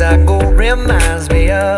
I go reminds me of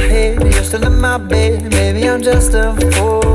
Head, you're still in my bed. Maybe I'm just a fool.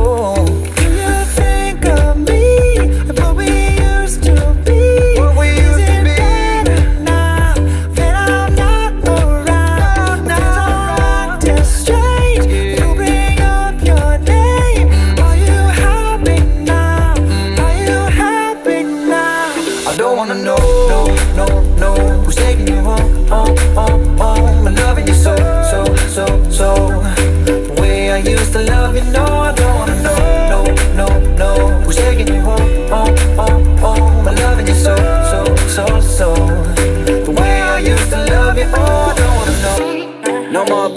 No, I don't wanna know,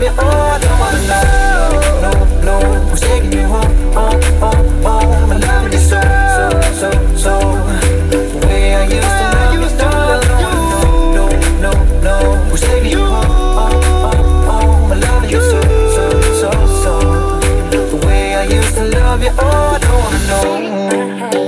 me all I. No, no, who's taking you home? Oh, oh, oh my love is so, so, so. The way I used to love you, love you. No, no, no, no, who's taking you home? Oh, oh, oh, My love is so, so, so, the way I used to love you, oh, I don't wanna know.